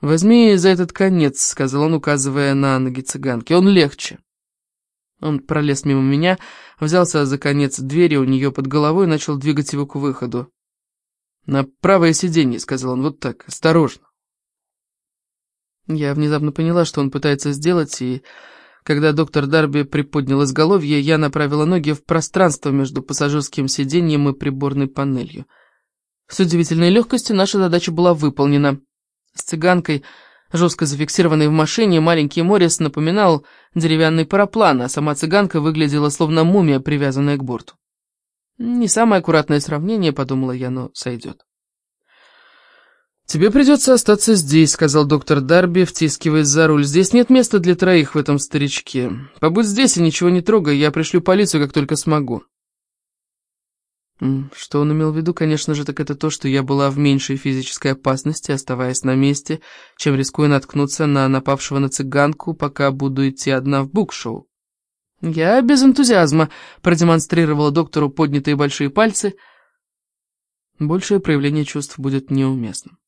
«Возьми за этот конец», — сказал он, указывая на ноги цыганки. «Он легче». Он пролез мимо меня, взялся за конец двери у нее под головой и начал двигать его к выходу. «На правое сиденье», — сказал он, — «вот так, осторожно». Я внезапно поняла, что он пытается сделать, и когда доктор Дарби приподнял изголовье, я направила ноги в пространство между пассажирским сиденьем и приборной панелью. С удивительной легкостью наша задача была выполнена. С цыганкой, жестко зафиксированной в машине, маленький Моррис напоминал деревянный параплан, а сама цыганка выглядела словно мумия, привязанная к борту. Не самое аккуратное сравнение, подумала я, но сойдет. «Тебе придется остаться здесь», — сказал доктор Дарби, втискиваясь за руль. «Здесь нет места для троих в этом старичке. Побудь здесь и ничего не трогай, я пришлю полицию, как только смогу». Что он имел в виду, конечно же, так это то, что я была в меньшей физической опасности, оставаясь на месте, чем рискуя наткнуться на напавшего на цыганку, пока буду идти одна в букшоу. Я без энтузиазма продемонстрировала доктору поднятые большие пальцы. Большее проявление чувств будет неуместным.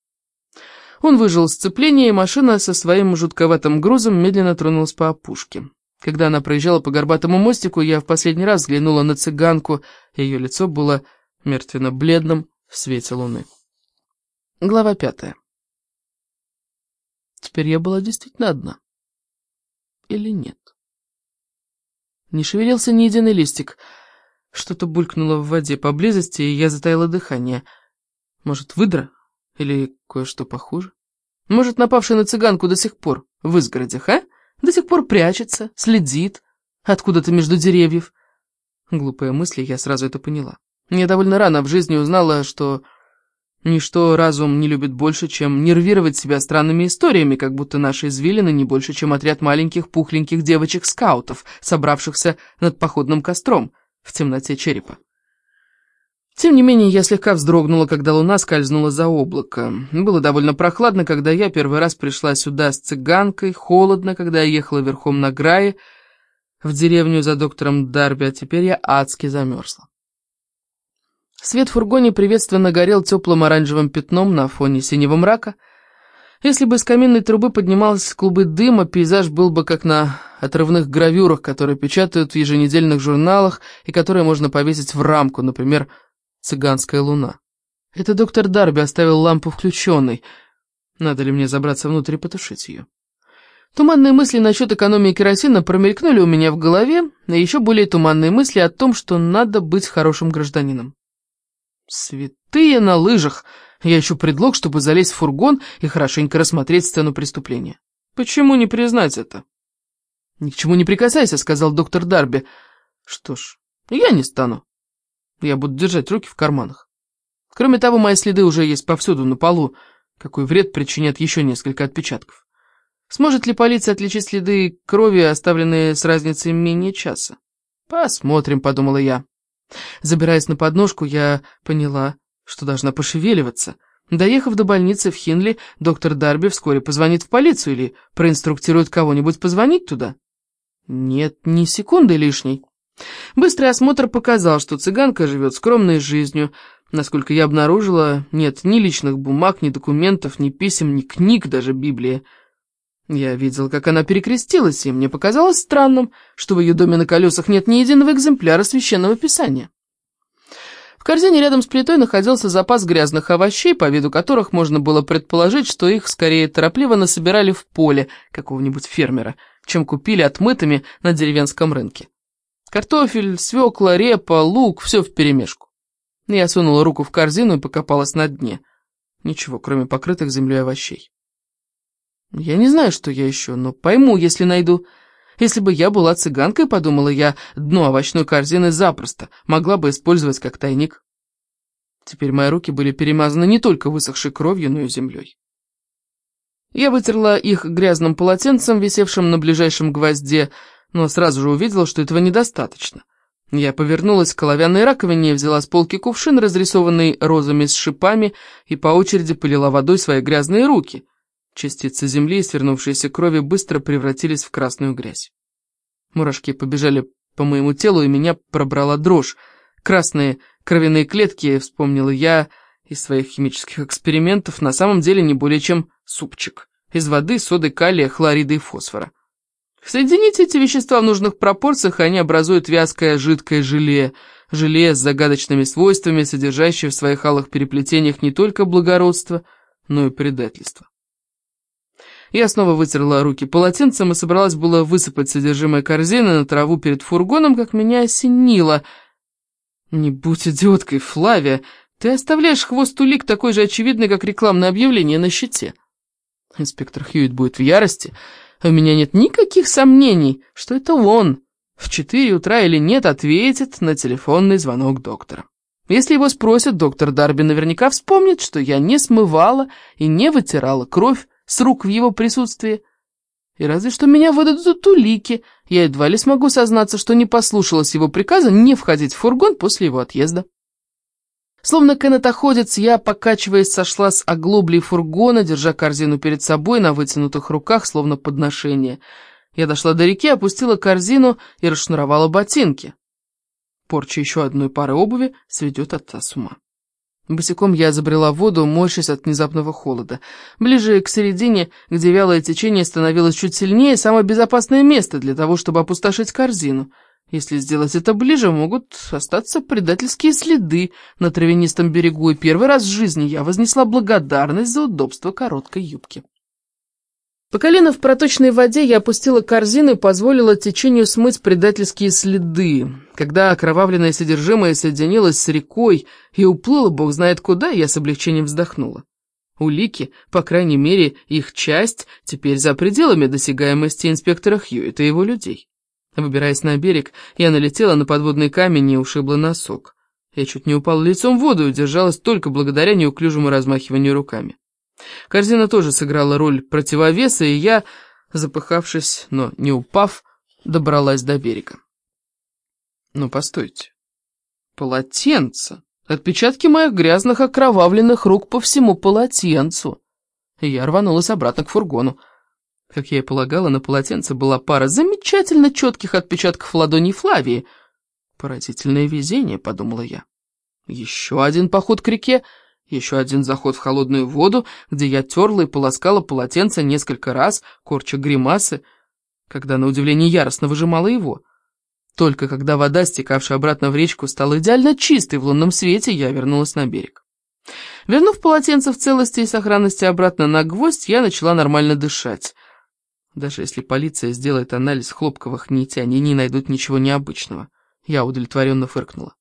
Он выжил сцепление, и машина со своим жутковатым грузом медленно тронулась по опушке. Когда она проезжала по горбатому мостику, я в последний раз взглянула на цыганку, ее лицо было мертвенно-бледным в свете луны. Глава пятая. Теперь я была действительно одна. Или нет? Не шевелился ни единый листик. Что-то булькнуло в воде поблизости, и я затаила дыхание. Может, выдра? Или кое-что похуже? Может, напавший на цыганку до сих пор в изгородях, а? До сих пор прячется, следит, откуда-то между деревьев. Глупые мысли, я сразу это поняла. Я довольно рано в жизни узнала, что ничто разум не любит больше, чем нервировать себя странными историями, как будто наши извилины не больше, чем отряд маленьких пухленьких девочек-скаутов, собравшихся над походным костром в темноте черепа. Тем не менее, я слегка вздрогнула, когда луна скользнула за облако. Было довольно прохладно, когда я первый раз пришла сюда с цыганкой, холодно, когда я ехала верхом на Грае в деревню за доктором Дарби, а теперь я адски замерзла. Свет в фургоне приветственно горел теплым оранжевым пятном на фоне синего мрака. Если бы из каминной трубы поднималась клубы дыма, пейзаж был бы как на отрывных гравюрах, которые печатают в еженедельных журналах и которые можно повесить в рамку, например, цыганская луна. Это доктор Дарби оставил лампу включенной. Надо ли мне забраться внутрь и потушить ее? Туманные мысли насчет экономии керосина промелькнули у меня в голове, и еще более туманные мысли о том, что надо быть хорошим гражданином. Святые на лыжах! Я ищу предлог, чтобы залезть в фургон и хорошенько рассмотреть сцену преступления. Почему не признать это? «Ни к чему не прикасайся», — сказал доктор Дарби. «Что ж, я не стану. Я буду держать руки в карманах. Кроме того, мои следы уже есть повсюду на полу. Какой вред причинят еще несколько отпечатков? Сможет ли полиция отличить следы крови, оставленные с разницей менее часа? Посмотрим, подумала я. Забираясь на подножку, я поняла, что должна пошевеливаться. Доехав до больницы в Хинли, доктор Дарби вскоре позвонит в полицию или проинструктирует кого-нибудь позвонить туда. Нет ни секунды лишней. Быстрый осмотр показал, что цыганка живет скромной жизнью. Насколько я обнаружила, нет ни личных бумаг, ни документов, ни писем, ни книг, даже Библии. Я видел, как она перекрестилась, и мне показалось странным, что в ее доме на колесах нет ни единого экземпляра священного писания. В корзине рядом с плитой находился запас грязных овощей, по виду которых можно было предположить, что их скорее торопливо насобирали в поле какого-нибудь фермера, чем купили отмытыми на деревенском рынке. Картофель, свекла, репа, лук — все вперемешку. Я сунула руку в корзину и покопалась на дне. Ничего, кроме покрытых землей овощей. Я не знаю, что я еще, но пойму, если найду. Если бы я была цыганкой, подумала я, дно овощной корзины запросто могла бы использовать как тайник. Теперь мои руки были перемазаны не только высохшей кровью, но и землей. Я вытерла их грязным полотенцем, висевшим на ближайшем гвозде, но сразу же увидела, что этого недостаточно. Я повернулась к оловянной раковине, взяла с полки кувшин, разрисованный розами с шипами, и по очереди полила водой свои грязные руки. Частицы земли и свернувшиеся крови быстро превратились в красную грязь. Мурашки побежали по моему телу, и меня пробрала дрожь. Красные кровяные клетки, вспомнила я из своих химических экспериментов, на самом деле не более чем супчик, из воды, соды калия, хлорида и фосфора. Соедините эти вещества в нужных пропорциях, и они образуют вязкое жидкое желе, желе с загадочными свойствами, содержащее в своих алых переплетениях не только благородство, но и предательство. Я снова вытерла руки полотенцем и собралась было высыпать содержимое корзины на траву перед фургоном, как меня осенило. «Не будь идиоткой, Флавия, ты оставляешь хвост улик такой же очевидный, как рекламное объявление на щите». Инспектор Хьюит будет в ярости, у меня нет никаких сомнений, что это он в четыре утра или нет ответит на телефонный звонок доктора. Если его спросят, доктор Дарби наверняка вспомнит, что я не смывала и не вытирала кровь с рук в его присутствии. И разве что меня выдадут улики, я едва ли смогу сознаться, что не послушалась его приказа не входить в фургон после его отъезда. Словно канатоходец, я, покачиваясь, сошла с оглоблей фургона, держа корзину перед собой на вытянутых руках, словно подношение. Я дошла до реки, опустила корзину и расшнуровала ботинки. Порча еще одной пары обуви сведет отца с ума. Босиком я забрела в воду, морщась от внезапного холода. Ближе к середине, где вялое течение становилось чуть сильнее, самое безопасное место для того, чтобы опустошить корзину — если сделать это ближе, могут остаться предательские следы на травянистом берегу, и первый раз в жизни я вознесла благодарность за удобство короткой юбки. По колено в проточной воде я опустила корзину и позволила течению смыть предательские следы. Когда окровавленное содержимое соединилось с рекой и уплыло бог знает куда, я с облегчением вздохнула. Улики, по крайней мере, их часть, теперь за пределами досягаемости инспектора Хьюита и его людей. Выбираясь на берег, я налетела на подводный камень и ушибла носок. Я чуть не упала лицом в воду и удержалась только благодаря неуклюжему размахиванию руками. Корзина тоже сыграла роль противовеса, и я, запыхавшись, но не упав, добралась до берега. Ну, постойте. Полотенце. Отпечатки моих грязных окровавленных рук по всему полотенцу. Я рванулась обратно к фургону. Как я и полагала, на полотенце была пара замечательно четких отпечатков ладоней Флавии. Поразительное везение, подумала я. Еще один поход к реке, еще один заход в холодную воду, где я терла и полоскала полотенце несколько раз, корча гримасы, когда, на удивление, яростно выжимала его. Только когда вода, стекавшая обратно в речку, стала идеально чистой в лунном свете, я вернулась на берег. Вернув полотенце в целости и сохранности обратно на гвоздь, я начала нормально дышать. Даже если полиция сделает анализ хлопковых нитей, они не найдут ничего необычного. Я удовлетворенно фыркнула.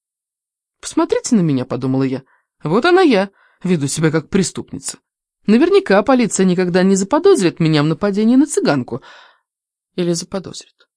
«Посмотрите на меня», — подумала я. «Вот она я, веду себя как преступница. Наверняка полиция никогда не заподозрит меня в нападении на цыганку. Или заподозрит».